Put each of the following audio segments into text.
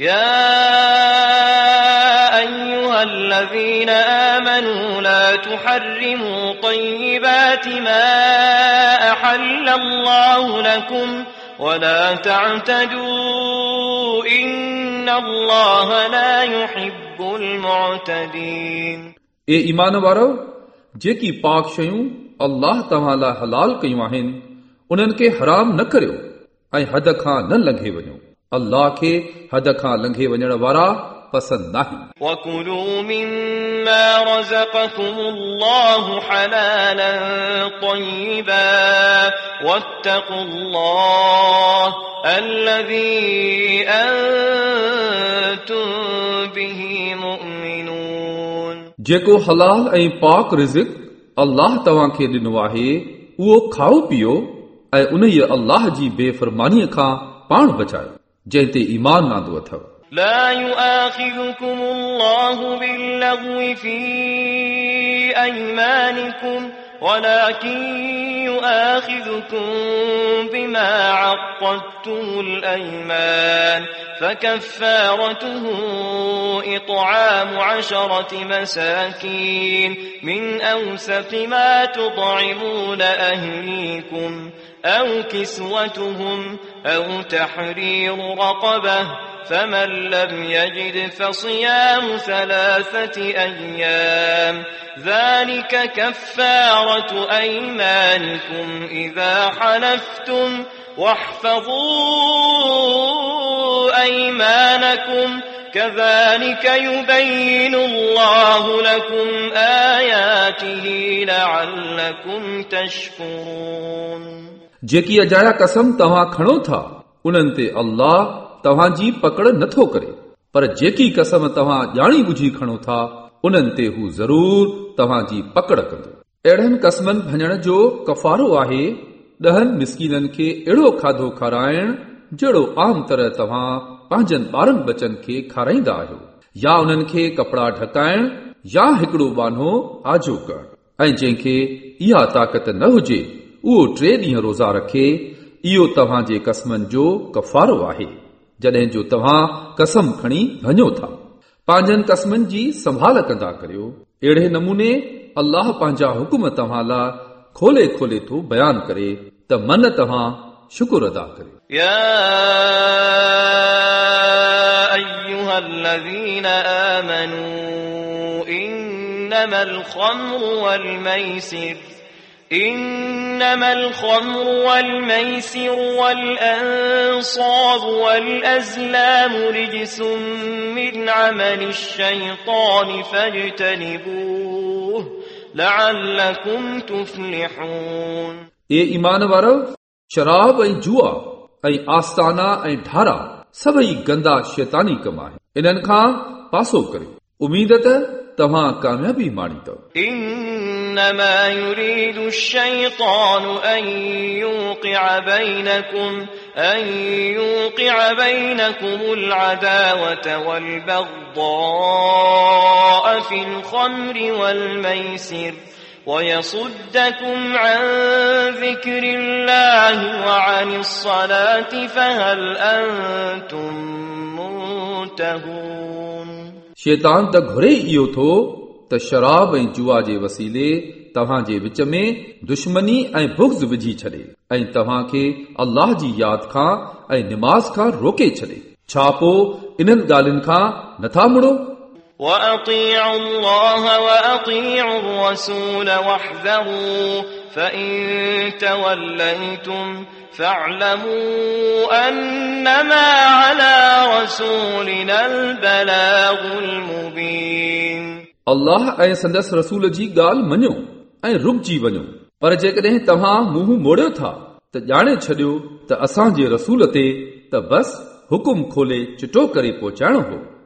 يا أيها الذين آمنوا لا تحرموا طيبات ما أحل الله لكم ولا تعتدوا إن الله لا يحب المعتدين ए ईमान वारो जेकी पाक शयूं अल्लाह तव्हां लाइ हलाल कयूं आहिनि उन्हनि खे हराम न करियो ऐं हद खां न लंघे वञो अल्लाह खे हद खां लंघे वञण वारा पसंदि नाहिनि وكلوا مما رزقكم الله حلالا طيبا واتقوا الله الذي أنتم به مؤمنون जेको हलाल ऐं पाक रिज़िक अल्लाह तव्हां खे ॾिनो आहे उहो खाओ पीओ ऐं उन अल्लाह जी बेफ़रमानीअ खां पाण बचायो जंहिं ते ईमान नांदो अथव لا يؤاخذكم الله باللغو في أيمانكم ولكن يؤاخذكم بما عقدتم الأيمان فكفارته إطعام عشرة مساكين من أوسط ما تطعمون أهليكم أو كسوتهم أو تحرير رقبة فمن لم يجد فصيام ثلاثة أيام ذلك كفارة أيمانكم إذا حلفتم واحفظوا أيمانكم كذلك يبين الله لكم آياته لعلكم تشكرون जेकी अजाया कसम तव्हां खणो था उन्हनि ते अल्लाह तव्हांजी पकड़ नथो करे पर जेकी कसम तव्हां ॼाणी बुझी खणो था उन्हनि ते हू ज़रूर तव्हांजी पकड़ कंदो अहिड़नि कसमनि भञण जो कफ़ारो आहे ॾहनि मिसकीननि खे अहिड़ो खाधो खाराइण जहिड़ो आम तरह तव्हां پنهنجن ٻارن بچن کي کارائيندا آهيو. يا انهن کي ڪپڙا ڍڪائڻ يا هڪڙو بانو آجو ڪرڻ. ۽ جنهن کي اها طاقت نه هجي اهو ٽي ڏينهن روزا رکي. اهو توهان جي قسمن جو ڪفارو آهي. جڏهن جو توهان قسم کڻي وڃو ٿا. پنهنجن قسمن جي سنڀال ڪندا ڪريو. اهڙي نموني الله پنهنجا حڪم توهان لاءِ کولي ٿو بيان ڪري ته من توهان شڪر ادا ڪريو الذين آمنوا إنما الخمر والميسر إنما الخمر والميسر والأنصاب والأزلام رجس من عمل الشيطان فاجتنبوه لعلكم تفلحون ए ईमान वारो शराब ऐं जुआ ऐं आस्ताना ऐं ढारा सभई गंदा शैतानी कम आहिनि इन्हनि खां पासो करियो उमीद त तव्हां कामयाबी माणींदव إنما يريد الشيطان أن يوقع بينكم أن يوقع بينكم العداوة والبغضاء في الخمر والميسر ويصدكم عن ذكر الله وعن الصلاة فهل أنتم منتهون शैतान त घुरे इहो थो त शराब ऐं जुआ जे वसीले तव्हांजे विच में दुश्मनी ऐं बुग़्ज़ विझी छॾे ऐं तव्हां खे अल्लाह जी यादि खां ऐं निमाज़ खां रोके छॾे छा पोइ इन्हनि ॻाल्हियुनि खां नथा मुड़ो وأطيعوا الله وأطيعوا الرسول واحذروا فإن توليتم فاعلموا أنما على رسولنا البلاغ المبين अल्लाह ऐं संदसि रसूल जी ॻाल्हि मञो ऐं रुकजी वञो पर जेकॾहिं तव्हां मुंहुं मोड़ियो था त ॼाणे छॾियो त असांजे रसूल ते त बस हुकुम खोले चिटो करे पहुचाइणो हो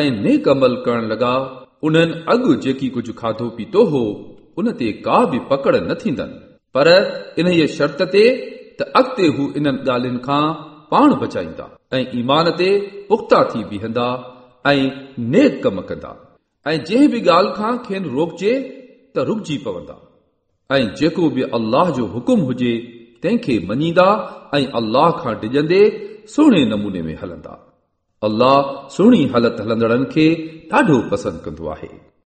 ऐं नेक अमल करण लॻा उन्हनि अॻु जेकी कुझु खाधो पीतो हो उन ते का बि पकड़ न थींदनि पर इन शर्त ते त अॻिते हू इन्हनि ॻाल्हियुनि खां पाण बचाईंदा ऐं ईमान ते पुख़्ता थी बीहंदा ऐं नेक कम कंदा ऐं जंहिं बि ॻाल्हि खां खेनि रोकजे त रुकजी पवंदा ऐं जेको बि अल्लाह जो हुकुम हुजे तंहिंखे मञींदा ऐं अल्लाह खां डिॼंदे सुहिणे नमूने में हलंदा अल्लाह सुहिणी हालत हलंदड़नि खे ॾाढो पसंदि कंदो आहे